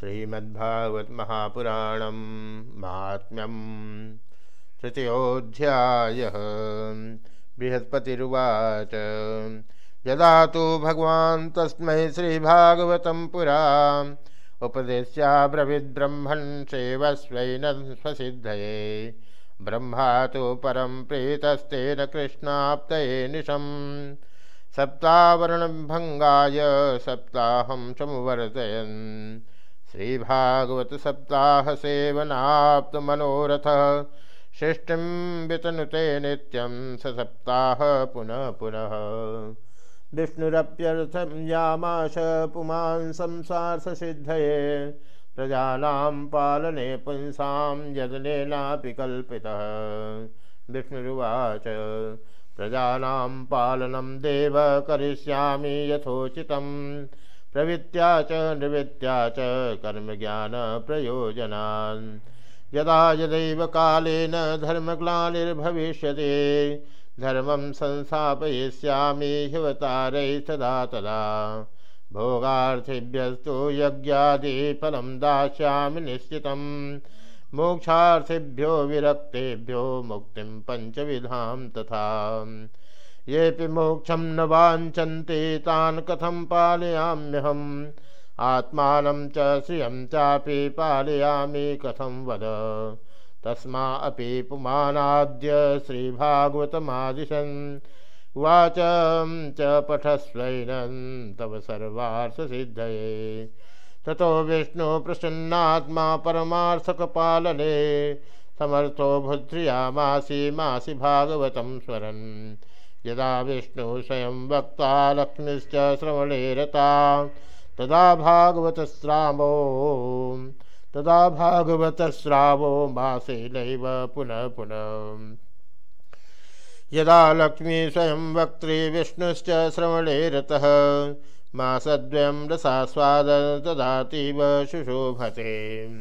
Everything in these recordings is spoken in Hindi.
श्रीमद्भागवत महापुराण महात्म्यम तृतीयोध्याय बृहस्पतिरुवाच। यदा तो भगवान् तस्मै श्रीभागवतं पुरा उपदेश्याब्रवीद्ब्रह्मन् सेवस्वैन स्वसिद्धये। ब्रह्मा तो परं प्रीतस्तेन कृष्णाप्तये निशम्। सप्तावरणभङ्गाय सप्ताहं समुवर्तयन् श्रीभागवत सप्ताह सेवनाप्त मनोरथ। सृष्टिं वितनुते नित्यं स सप्ताह पुनः पुनः। विष्णुरप्यर्थं यामाश पुमान् संसारसिद्धये प्रजानां पालने पुंसां यदनेनापि कल्पितः। विष्णुरुवाच, प्रजानां पालनं देव करिष्यामि यथोचितम्। प्रवृत्त्या च निवृत्त्या च कर्मज्ञानप्रयोजनान् यदा यदैव कालेन धर्मग्लानिर्भविष्यति, धर्मं संस्थापयिष्यामि हिवतारैः तदा तदा। भोगार्थिभ्यस्तु यज्ञादिफलं दास्यामि निश्चितं मोक्षार्थिभ्यो विरक्तेभ्यो मुक्तिं पञ्चविधां तथा। ये मोक्षम न वांछन्ते तान् कथं पालयाम्यहम्? आत्मानं च श्रियं चापि पालयामि, कथं वद? तस्मा अपि पुमानाद्य श्रीभागवतमादिशन् उवाच, च पठस्वैनं तव सर्वार्थसिद्धये। ततो विष्णुप्रसन्नात्मा परमार्थकपालने, समर्थो भुद्रियामासि मासि भागवतं स्मरन् यदा विष्णु स्वयं वक्ता लक्ष्मीश्च श्रवणे रता तदा भागवतस्रावो तदा भागवतस्रावो मासेनैव पुनः पुनः। यदा लक्ष्मी स्वयं वक्त्री विष्णुश्च श्रवणे रतः मासद्वयं रसास्वाद तदातीव शुशोभते।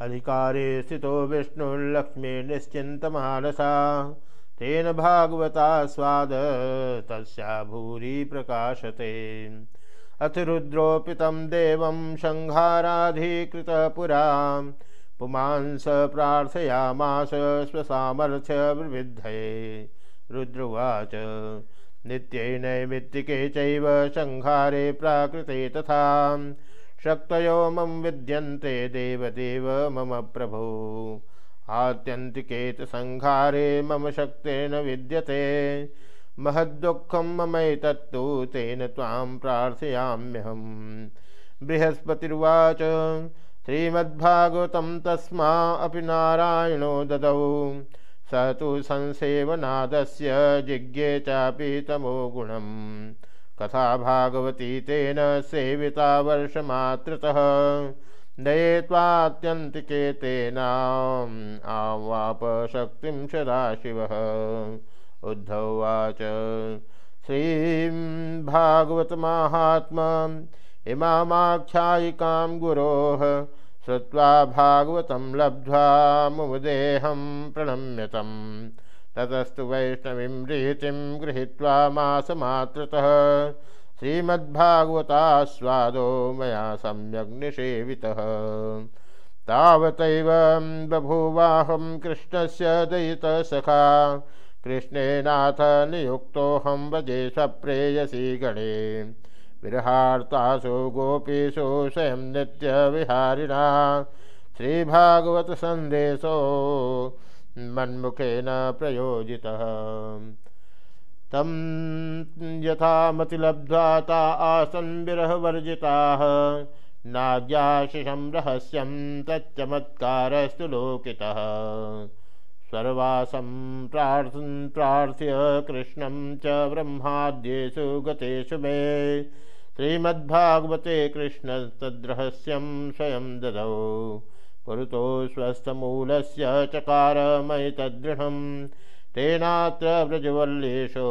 अधिकारे स्थितो विष्णुर्लक्ष्मी निश्चिन्तमानसा। तेन भागवता स्वाद तस्या भूरि प्रकाशते। अथ रुद्रोपितं देवं पुरा। पुमांस प्रार्थयामास स्वसामर्थ्यविद्धये रुद्रुवाच नित्यै संहारे प्राकृते तथा। शक्तयो मम विद्यन्ते देवदेव मम प्रभो। आत्यंतिकेत संहारे मम शक्तेन विद्यते। महदुःखं ममैतत्तु तेन तां प्रार्थयाम्यहम्। बृहस्पतिर्वाच, श्रीमद्भागवतं तस्मा अपि नारायणो ददौ। स तु संसेवनादस्य जिज्ञे चापि तमो गुणम्। कथा भागवती तेन सेविता वर्षमात्रतः नये त्वात्यन्तिके तेनाम् आवाप शक्तिं सदाशिवः उद्धवाच श्रीं भागवतमाहात्मा, इमामाख्यायिकां गुरोः, श्रुत्वा भागवतं लब्ध्वा मुदेहं प्रणम्यतं ततस्तु वैष्णवीं रीतिं गृहीत्वा मासमात्रतः श्रीमद्भागवतास्वादो मया सम्यग् निषेवितः। तावतैव बभूवाहं कृष्णस्य दयितसखा। कृष्णेनाथ नियुक्तोऽहं वजे स्वप्रेयसी गणे। विरहार्तासु गोपीषु स्वयं नित्यविहारिणा। श्रीभागवतसन्देशो मन्मुखेन प्रयोजितः। तम यथा मतिलब्ध्वा ता आसन् विरहवर्जिताः। नाज्ञाशिषं रहस्यं तच्चमत्कारस्तु लोकितः। स्वर्वासं प्रार्थन् प्रार्थ्य कृष्णं च ब्रह्माद्येषु गतेषु मे। श्रीमद्भागवते कृष्णस्तद्रहस्यं स्वयं ददौ। पुरुतो स्वस्थमूलस्य चकार मयि तद्दृढम् तेनात्र व्रजवल्लेशो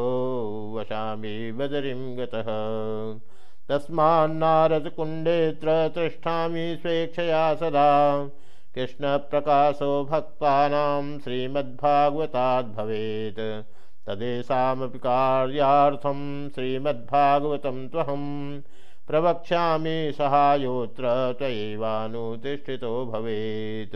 वशामि बदरीं गतः। तस्मान्नारदकुण्डेऽत्र तिष्ठामि स्वेच्छया सदा। कृष्णप्रकाशो भक्तानां श्रीमद्भागवताद्भवेत् तदेषामपि कार्यार्थं श्रीमद्भागवतं त्वहं प्रवक्ष्यामि सहायोत्र तयैवानुतिष्ठितो भवेत्।